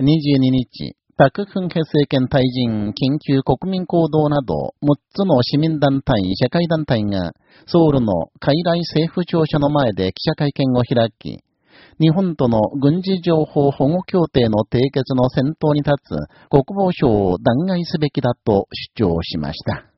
22日、パク・ク政権退陣緊急国民行動など6つの市民団体、社会団体がソウルの海来政府庁舎の前で記者会見を開き、日本との軍事情報保護協定の締結の先頭に立つ国防省を弾劾すべきだと主張しました。